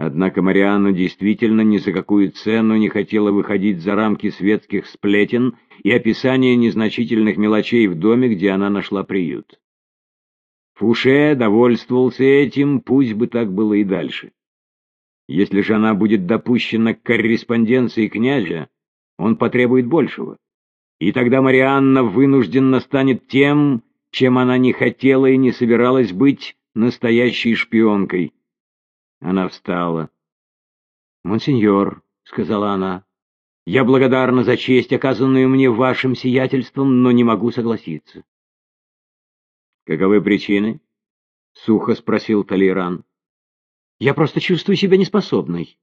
Однако Марианна действительно ни за какую цену не хотела выходить за рамки светских сплетен и описания незначительных мелочей в доме, где она нашла приют. Фуше довольствовался этим, пусть бы так было и дальше. Если же она будет допущена к корреспонденции князя, он потребует большего. И тогда Марианна вынуждена станет тем, чем она не хотела и не собиралась быть настоящей шпионкой. Она встала. «Монсеньор», — сказала она, — «я благодарна за честь, оказанную мне вашим сиятельством, но не могу согласиться». «Каковы причины?» — сухо спросил Толеран. «Я просто чувствую себя неспособной.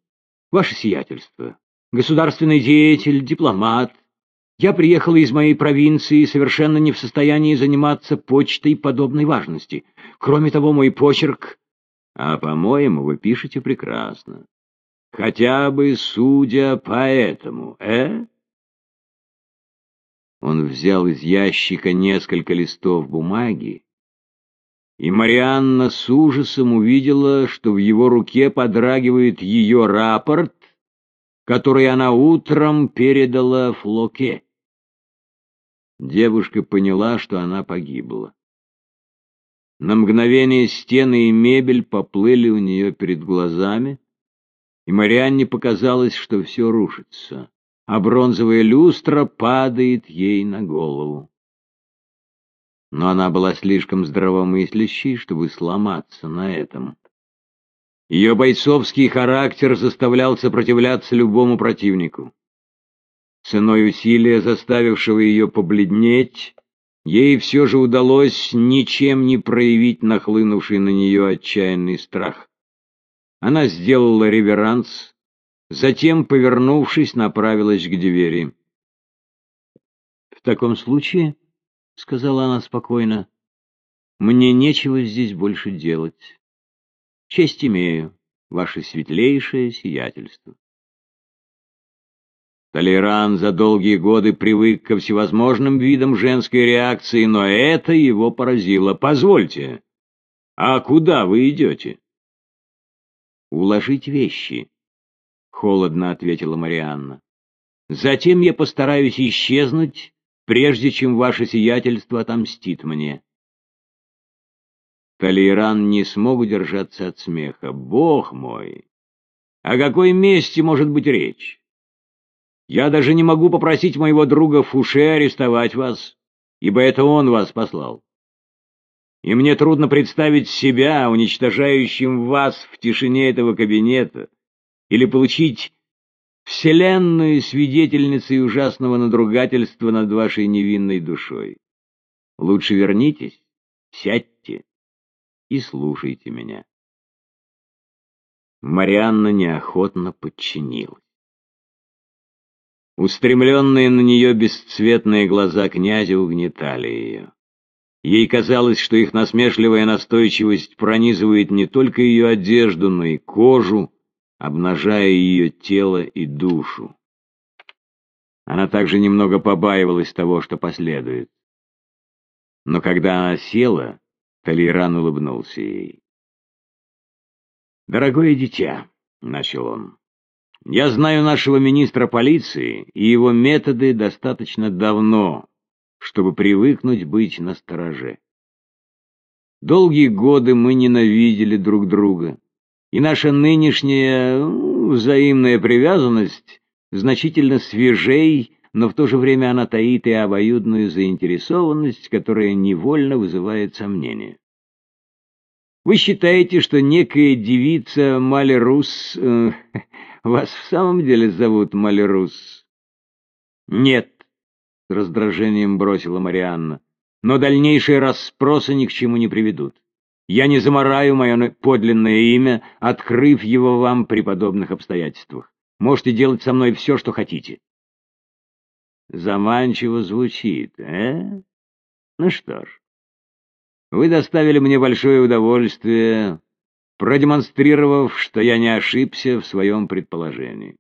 Ваше сиятельство, государственный деятель, дипломат. Я приехала из моей провинции и совершенно не в состоянии заниматься почтой подобной важности. Кроме того, мой почерк а, по-моему, вы пишете прекрасно. Хотя бы судя по этому, э? Он взял из ящика несколько листов бумаги, и Марианна с ужасом увидела, что в его руке подрагивает ее рапорт, который она утром передала Флоке. Девушка поняла, что она погибла. На мгновение стены и мебель поплыли у нее перед глазами, и Марианне показалось, что все рушится, а бронзовая люстра падает ей на голову. Но она была слишком здравомыслящей, чтобы сломаться на этом. Ее бойцовский характер заставлял сопротивляться любому противнику. Ценой усилия, заставившего ее побледнеть, Ей все же удалось ничем не проявить нахлынувший на нее отчаянный страх. Она сделала реверанс, затем, повернувшись, направилась к двери. «В таком случае, — сказала она спокойно, — мне нечего здесь больше делать. Честь имею, ваше светлейшее сиятельство». Толеран за долгие годы привык ко всевозможным видам женской реакции, но это его поразило. «Позвольте, а куда вы идете?» «Уложить вещи», — холодно ответила Марианна. «Затем я постараюсь исчезнуть, прежде чем ваше сиятельство отомстит мне». Толеран не смог удержаться от смеха. «Бог мой! О какой месте может быть речь?» Я даже не могу попросить моего друга Фуше арестовать вас, ибо это он вас послал. И мне трудно представить себя уничтожающим вас в тишине этого кабинета или получить вселенную свидетельницей ужасного надругательства над вашей невинной душой. Лучше вернитесь, сядьте и слушайте меня. Марианна неохотно подчинилась. Устремленные на нее бесцветные глаза князя угнетали ее. Ей казалось, что их насмешливая настойчивость пронизывает не только ее одежду, но и кожу, обнажая ее тело и душу. Она также немного побаивалась того, что последует. Но когда она села, Толеран улыбнулся ей. «Дорогое дитя», — начал он, я знаю нашего министра полиции и его методы достаточно давно, чтобы привыкнуть быть настороже. Долгие годы мы ненавидели друг друга, и наша нынешняя ну, взаимная привязанность значительно свежей, но в то же время она таит и обоюдную заинтересованность, которая невольно вызывает сомнения. Вы считаете, что некая девица Малерус э, вас в самом деле зовут Малерус? Нет, с раздражением бросила Марианна. Но дальнейшие расспросы ни к чему не приведут. Я не замораю мое подлинное имя, открыв его вам при подобных обстоятельствах. Можете делать со мной все, что хотите. Заманчиво звучит, э? Ну что ж, вы доставили мне большое удовольствие, продемонстрировав, что я не ошибся в своем предположении.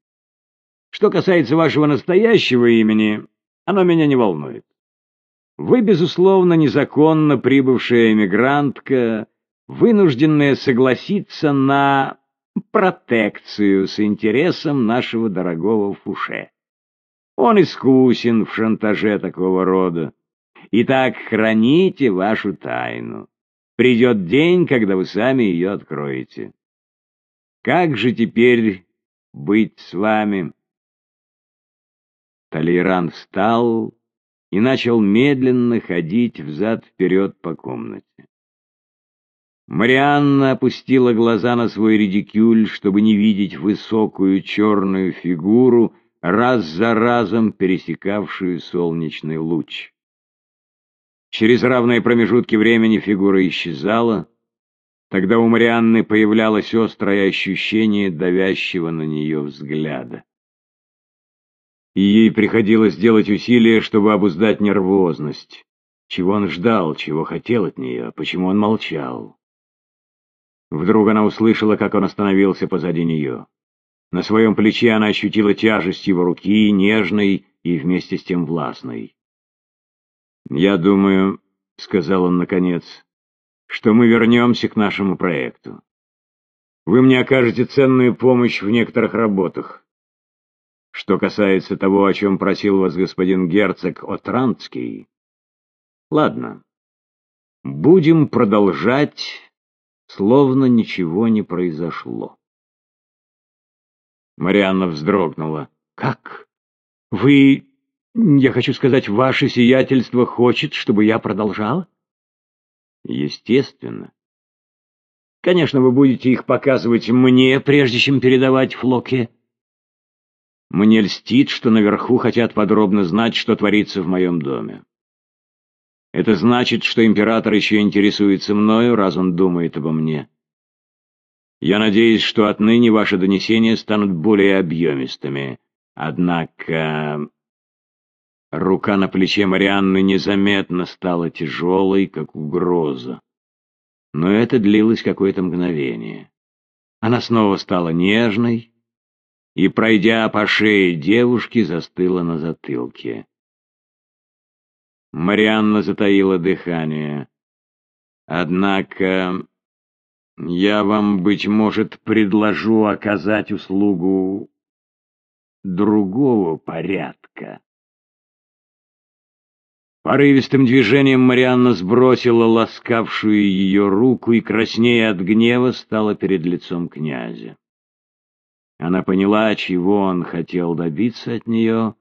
Что касается вашего настоящего имени, оно меня не волнует. Вы, безусловно, незаконно прибывшая эмигрантка, вынужденная согласиться на протекцию с интересом нашего дорогого Фуше. Он искусен в шантаже такого рода. Итак, храните вашу тайну. Придет день, когда вы сами ее откроете. Как же теперь быть с вами? Талейран встал и начал медленно ходить взад-вперед по комнате. Марианна опустила глаза на свой редикюль, чтобы не видеть высокую черную фигуру, раз за разом пересекавшую солнечный луч. Через равные промежутки времени фигура исчезала, тогда у Марианны появлялось острое ощущение давящего на нее взгляда. И ей приходилось делать усилия, чтобы обуздать нервозность. Чего он ждал, чего хотел от нее, почему он молчал. Вдруг она услышала, как он остановился позади нее. На своем плече она ощутила тяжесть его руки, нежной и вместе с тем властной. «Я думаю», — сказал он наконец, — «что мы вернемся к нашему проекту. Вы мне окажете ценную помощь в некоторых работах. Что касается того, о чем просил вас господин герцог Отрандский, ладно, будем продолжать словно ничего не произошло. Марианна вздрогнула. «Как? Вы... Я хочу сказать, ваше сиятельство хочет, чтобы я продолжала?» «Естественно. Конечно, вы будете их показывать мне, прежде чем передавать Флоке. Мне льстит, что наверху хотят подробно знать, что творится в моем доме. Это значит, что император еще интересуется мною, раз он думает обо мне. Я надеюсь, что отныне ваши донесения станут более объемистыми. Однако... Рука на плече Марианны незаметно стала тяжелой, как угроза. Но это длилось какое-то мгновение. Она снова стала нежной и, пройдя по шее девушки, застыла на затылке. Марианна затаила дыхание. «Однако я вам, быть может, предложу оказать услугу другого порядка». Порывистым движением Марианна сбросила ласкавшую ее руку и, краснея от гнева, стала перед лицом князя. Она поняла, чего он хотел добиться от нее,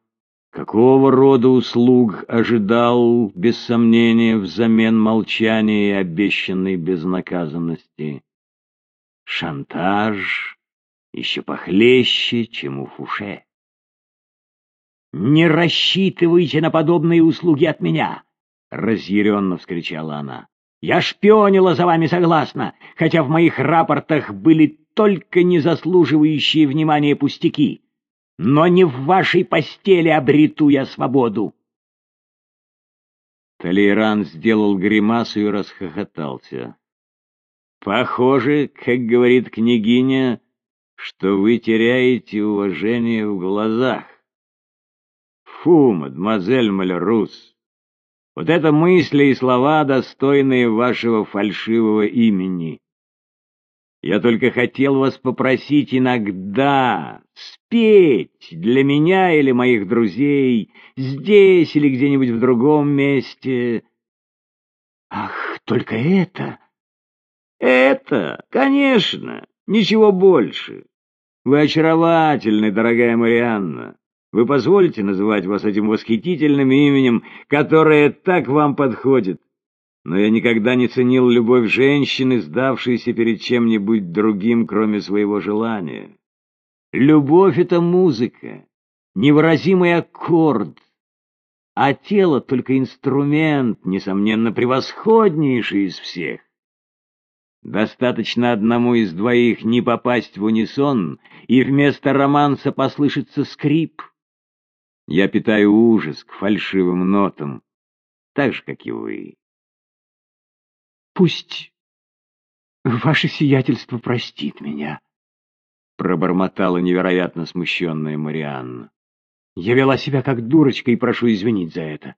Какого рода услуг ожидал, без сомнения, взамен молчания и обещанной безнаказанности? Шантаж еще похлеще, чем у Фуше. «Не рассчитывайте на подобные услуги от меня!» — разъяренно вскричала она. «Я шпионила за вами согласно, хотя в моих рапортах были только незаслуживающие внимания пустяки но не в вашей постели обрету я свободу. Толейран сделал гримасу и расхохотался. Похоже, как говорит княгиня, что вы теряете уважение в глазах. Фу, мадемуазель Малерус, вот это мысли и слова, достойные вашего фальшивого имени. Я только хотел вас попросить иногда спеть для меня или моих друзей, здесь или где-нибудь в другом месте. Ах, только это? Это, конечно, ничего больше. Вы очаровательны, дорогая Марианна. Вы позволите называть вас этим восхитительным именем, которое так вам подходит? но я никогда не ценил любовь женщины, сдавшейся перед чем-нибудь другим, кроме своего желания. Любовь — это музыка, невыразимый аккорд, а тело — только инструмент, несомненно, превосходнейший из всех. Достаточно одному из двоих не попасть в унисон, и вместо романса послышится скрип. Я питаю ужас к фальшивым нотам, так же, как и вы. Пусть ваше сиятельство простит меня, — пробормотала невероятно смущенная Марианна. Я вела себя как дурочка и прошу извинить за это.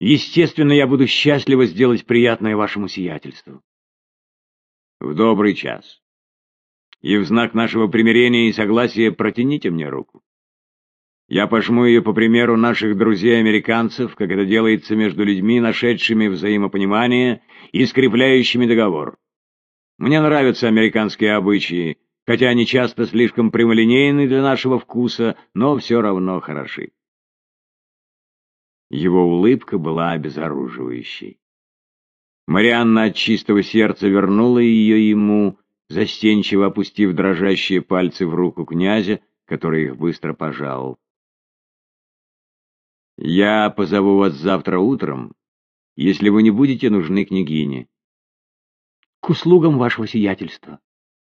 Естественно, я буду счастлива сделать приятное вашему сиятельству. В добрый час. и в знак нашего примирения и согласия протяните мне руку. Я пожму ее по примеру наших друзей-американцев, как это делается между людьми, нашедшими взаимопонимание и скрепляющими договор. Мне нравятся американские обычаи, хотя они часто слишком прямолинейны для нашего вкуса, но все равно хороши. Его улыбка была обезоруживающей. Марианна от чистого сердца вернула ее ему, застенчиво опустив дрожащие пальцы в руку князя, который их быстро пожал. «Я позову вас завтра утром, если вы не будете нужны княгине». «К услугам вашего сиятельства».